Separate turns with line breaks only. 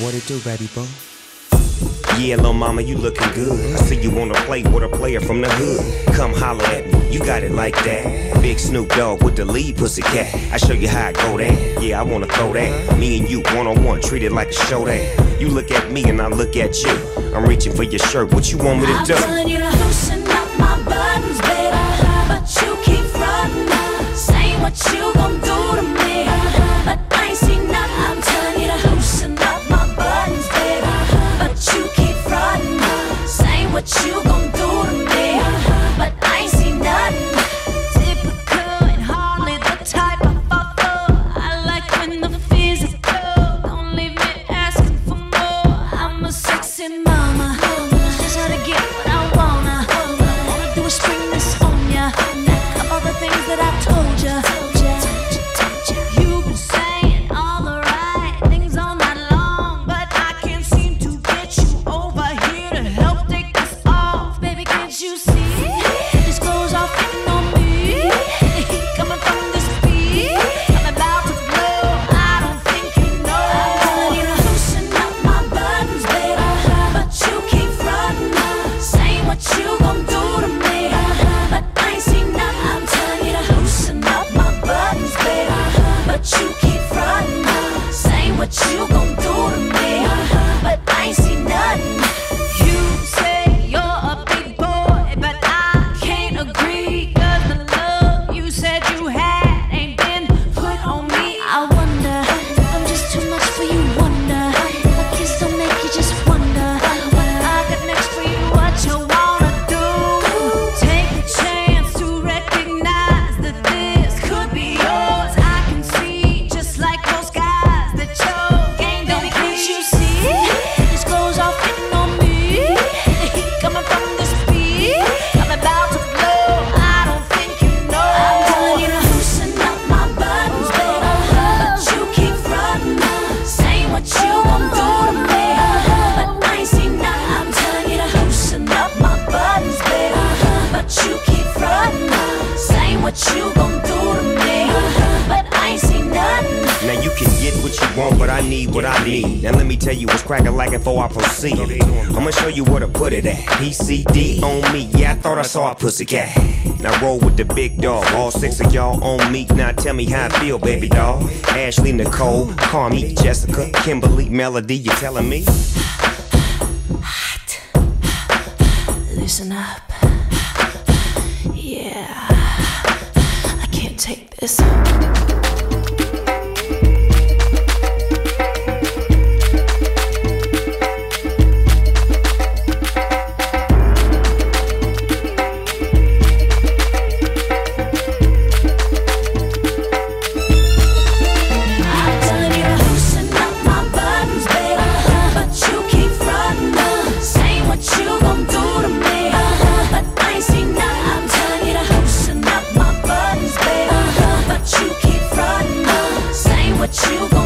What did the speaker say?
What it do, baby boy?
Yeah, little mama, you looking good. I see you wanna play with a player from the hood. Come holler at me, you got it like that. Big Snoop Dogg with the lead pussy cat. I show you how I go that. Yeah, I wanna throw that. Me and you one on one, treated like a show that. You look at me and I look at you. I'm reaching for your shirt. What you want me to do?
what you gon' do to me. But I ain't seen nothing.
Now you can get what you want, but I need what I need. Now let me tell you what's crackin' like it's before I proceed. I'ma show you where to put it at. PCD on me, yeah, I thought I saw a pussy cat. Now roll with the big dog, all six of y'all on me. Now tell me how I feel, baby doll. Ashley, Nicole, Carmit, Jessica, Kimberly, Melody, you telling me? Hot.
Listen up. Yeah take this. what you gon'